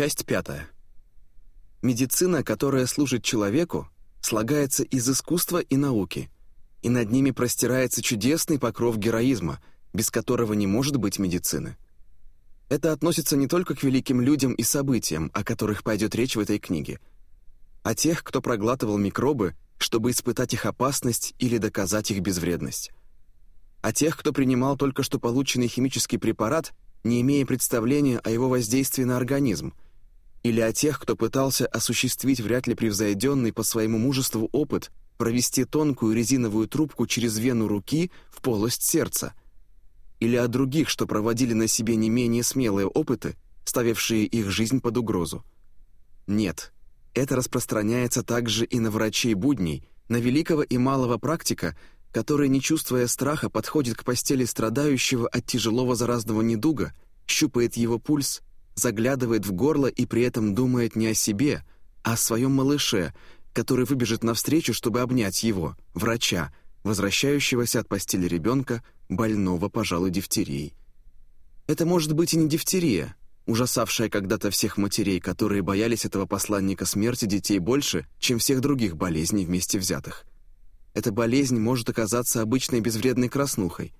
Часть пятая. Медицина, которая служит человеку, слагается из искусства и науки, и над ними простирается чудесный покров героизма, без которого не может быть медицины. Это относится не только к великим людям и событиям, о которых пойдет речь в этой книге, а тех, кто проглатывал микробы, чтобы испытать их опасность или доказать их безвредность. А тех, кто принимал только что полученный химический препарат, не имея представления о его воздействии на организм, или о тех, кто пытался осуществить вряд ли превзойденный по своему мужеству опыт провести тонкую резиновую трубку через вену руки в полость сердца, или о других, что проводили на себе не менее смелые опыты, ставившие их жизнь под угрозу. Нет, это распространяется также и на врачей будней, на великого и малого практика, который, не чувствуя страха, подходит к постели страдающего от тяжелого заразного недуга, щупает его пульс, заглядывает в горло и при этом думает не о себе, а о своем малыше, который выбежит навстречу, чтобы обнять его, врача, возвращающегося от постели ребенка, больного, пожалуй, дифтерией. Это может быть и не дифтерия, ужасавшая когда-то всех матерей, которые боялись этого посланника смерти детей больше, чем всех других болезней вместе взятых. Эта болезнь может оказаться обычной безвредной краснухой,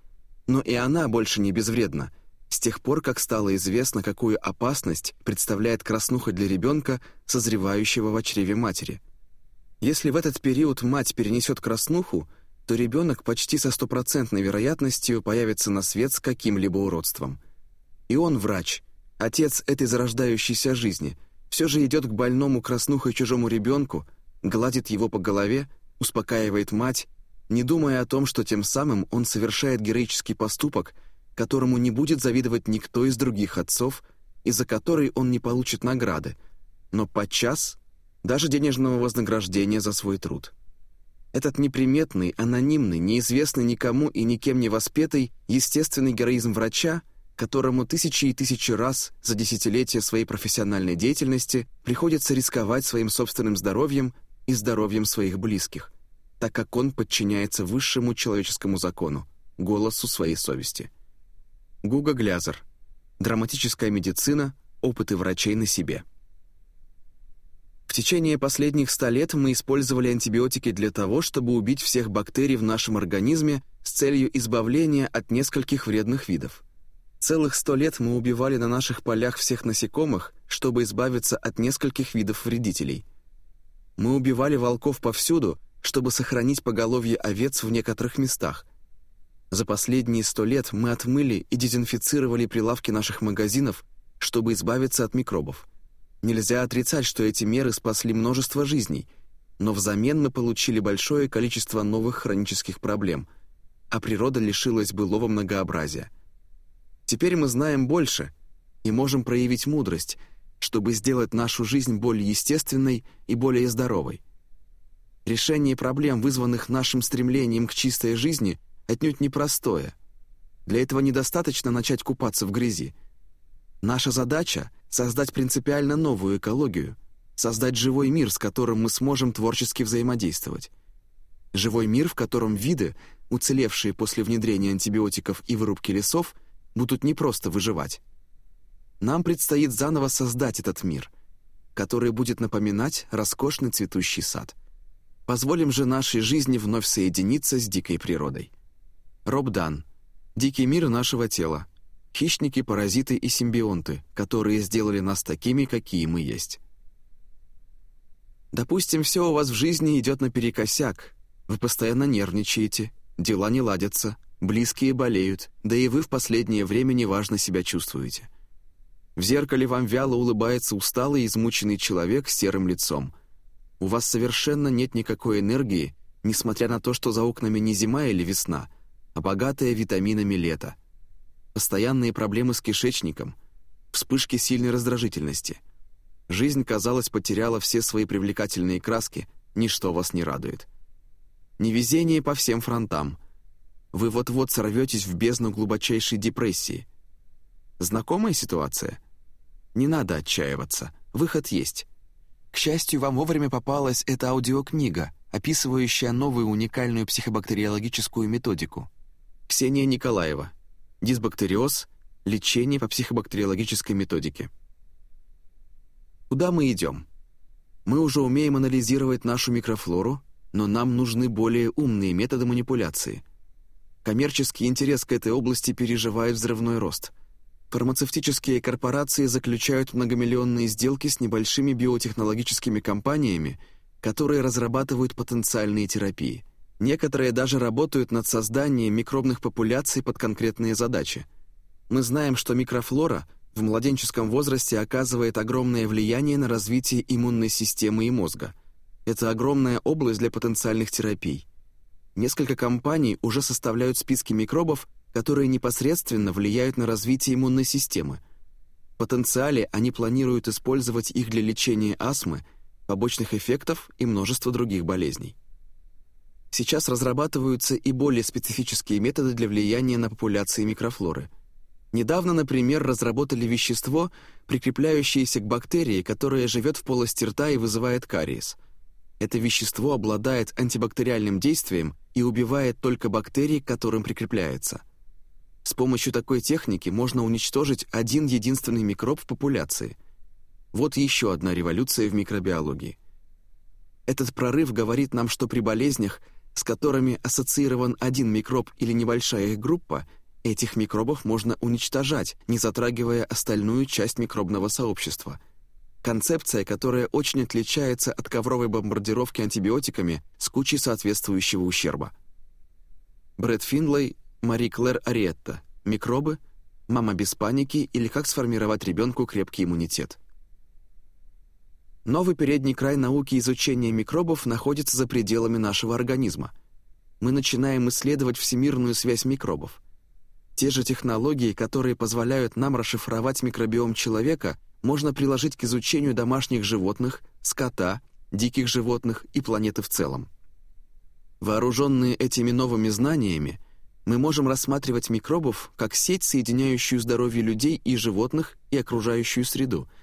но и она больше не безвредна, с тех пор, как стало известно, какую опасность представляет краснуха для ребенка, созревающего в чреве матери. Если в этот период мать перенесет краснуху, то ребенок почти со стопроцентной вероятностью появится на свет с каким-либо уродством. И он врач, отец этой зарождающейся жизни, все же идет к больному краснухой чужому ребенку, гладит его по голове, успокаивает мать, не думая о том, что тем самым он совершает героический поступок – которому не будет завидовать никто из других отцов и за который он не получит награды, но подчас даже денежного вознаграждения за свой труд. Этот неприметный, анонимный, неизвестный никому и никем не воспетый естественный героизм врача, которому тысячи и тысячи раз за десятилетия своей профессиональной деятельности приходится рисковать своим собственным здоровьем и здоровьем своих близких, так как он подчиняется высшему человеческому закону, голосу своей совести – Гуга Глязер. Драматическая медицина. Опыты врачей на себе. В течение последних ста лет мы использовали антибиотики для того, чтобы убить всех бактерий в нашем организме с целью избавления от нескольких вредных видов. Целых сто лет мы убивали на наших полях всех насекомых, чтобы избавиться от нескольких видов вредителей. Мы убивали волков повсюду, чтобы сохранить поголовье овец в некоторых местах, за последние сто лет мы отмыли и дезинфицировали прилавки наших магазинов, чтобы избавиться от микробов. Нельзя отрицать, что эти меры спасли множество жизней, но взамен мы получили большое количество новых хронических проблем, а природа лишилась былого многообразия. Теперь мы знаем больше и можем проявить мудрость, чтобы сделать нашу жизнь более естественной и более здоровой. Решение проблем, вызванных нашим стремлением к чистой жизни – отнюдь непростое. Для этого недостаточно начать купаться в грязи. Наша задача — создать принципиально новую экологию, создать живой мир, с которым мы сможем творчески взаимодействовать. Живой мир, в котором виды, уцелевшие после внедрения антибиотиков и вырубки лесов, будут не просто выживать. Нам предстоит заново создать этот мир, который будет напоминать роскошный цветущий сад. Позволим же нашей жизни вновь соединиться с дикой природой. Роб Дан. Дикий мир нашего тела. Хищники, паразиты и симбионты, которые сделали нас такими, какие мы есть. Допустим, все у вас в жизни идет наперекосяк. Вы постоянно нервничаете, дела не ладятся, близкие болеют, да и вы в последнее время неважно себя чувствуете. В зеркале вам вяло улыбается усталый, измученный человек с серым лицом. У вас совершенно нет никакой энергии, несмотря на то, что за окнами не зима или весна — а богатое витаминами лето. Постоянные проблемы с кишечником, вспышки сильной раздражительности. Жизнь, казалось, потеряла все свои привлекательные краски, ничто вас не радует. Невезение по всем фронтам. Вы вот-вот сорветесь в бездну глубочайшей депрессии. Знакомая ситуация? Не надо отчаиваться, выход есть. К счастью, вам вовремя попалась эта аудиокнига, описывающая новую уникальную психобактериологическую методику — Ксения Николаева. Дисбактериоз. Лечение по психобактериологической методике. Куда мы идем? Мы уже умеем анализировать нашу микрофлору, но нам нужны более умные методы манипуляции. Коммерческий интерес к этой области переживает взрывной рост. Фармацевтические корпорации заключают многомиллионные сделки с небольшими биотехнологическими компаниями, которые разрабатывают потенциальные терапии. Некоторые даже работают над созданием микробных популяций под конкретные задачи. Мы знаем, что микрофлора в младенческом возрасте оказывает огромное влияние на развитие иммунной системы и мозга. Это огромная область для потенциальных терапий. Несколько компаний уже составляют списки микробов, которые непосредственно влияют на развитие иммунной системы. В потенциале они планируют использовать их для лечения астмы, побочных эффектов и множества других болезней. Сейчас разрабатываются и более специфические методы для влияния на популяции микрофлоры. Недавно, например, разработали вещество, прикрепляющееся к бактерии, которая живет в полости рта и вызывает кариес. Это вещество обладает антибактериальным действием и убивает только бактерии, к которым прикрепляется. С помощью такой техники можно уничтожить один единственный микроб в популяции. Вот еще одна революция в микробиологии. Этот прорыв говорит нам, что при болезнях – с которыми ассоциирован один микроб или небольшая их группа, этих микробов можно уничтожать, не затрагивая остальную часть микробного сообщества. Концепция, которая очень отличается от ковровой бомбардировки антибиотиками с кучей соответствующего ущерба. Брэд Финлей, Мари Клэр Ариетта. Микробы, мама без паники или как сформировать ребенку крепкий иммунитет. Новый передний край науки изучения микробов находится за пределами нашего организма. Мы начинаем исследовать всемирную связь микробов. Те же технологии, которые позволяют нам расшифровать микробиом человека, можно приложить к изучению домашних животных, скота, диких животных и планеты в целом. Вооруженные этими новыми знаниями, мы можем рассматривать микробов как сеть, соединяющую здоровье людей и животных и окружающую среду –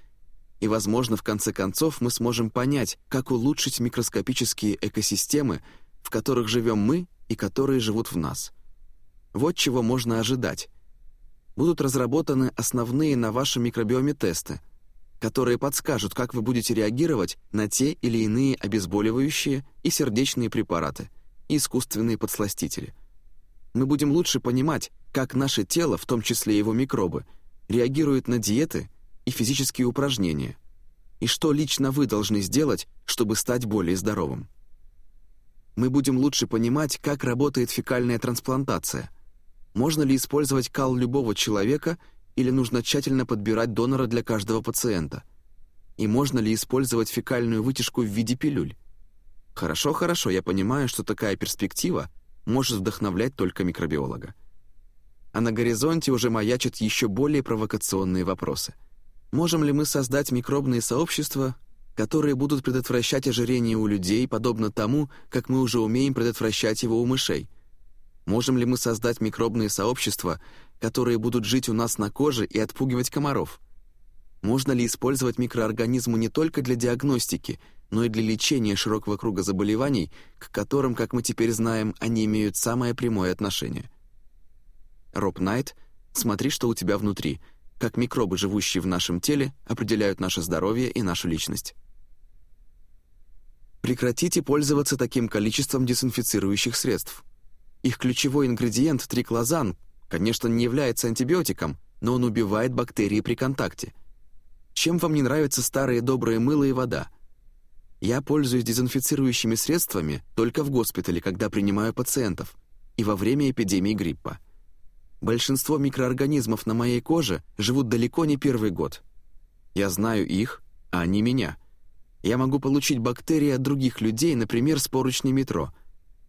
и, возможно, в конце концов мы сможем понять, как улучшить микроскопические экосистемы, в которых живем мы и которые живут в нас. Вот чего можно ожидать. Будут разработаны основные на вашем микробиоме тесты, которые подскажут, как вы будете реагировать на те или иные обезболивающие и сердечные препараты, и искусственные подсластители. Мы будем лучше понимать, как наше тело, в том числе его микробы, реагирует на диеты и физические упражнения, и что лично вы должны сделать, чтобы стать более здоровым. Мы будем лучше понимать, как работает фекальная трансплантация. Можно ли использовать кал любого человека или нужно тщательно подбирать донора для каждого пациента? И можно ли использовать фекальную вытяжку в виде пилюль? Хорошо, хорошо, я понимаю, что такая перспектива может вдохновлять только микробиолога. А на горизонте уже маячат еще более провокационные вопросы – Можем ли мы создать микробные сообщества, которые будут предотвращать ожирение у людей, подобно тому, как мы уже умеем предотвращать его у мышей? Можем ли мы создать микробные сообщества, которые будут жить у нас на коже и отпугивать комаров? Можно ли использовать микроорганизмы не только для диагностики, но и для лечения широкого круга заболеваний, к которым, как мы теперь знаем, они имеют самое прямое отношение? Роб Найт, смотри, что у тебя внутри — как микробы, живущие в нашем теле, определяют наше здоровье и нашу личность. Прекратите пользоваться таким количеством дезинфицирующих средств. Их ключевой ингредиент триклозан, конечно, не является антибиотиком, но он убивает бактерии при контакте. Чем вам не нравятся старые добрые мыло и вода? Я пользуюсь дезинфицирующими средствами только в госпитале, когда принимаю пациентов, и во время эпидемии гриппа. Большинство микроорганизмов на моей коже живут далеко не первый год. Я знаю их, а они меня. Я могу получить бактерии от других людей, например, с поручней метро.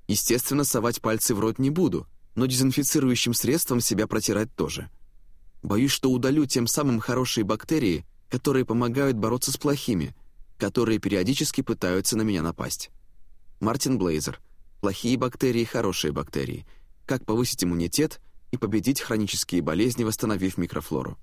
Естественно, совать пальцы в рот не буду, но дезинфицирующим средством себя протирать тоже. Боюсь, что удалю тем самым хорошие бактерии, которые помогают бороться с плохими, которые периодически пытаются на меня напасть. Мартин Блейзер. Плохие бактерии, хорошие бактерии. Как повысить иммунитет – и победить хронические болезни, восстановив микрофлору.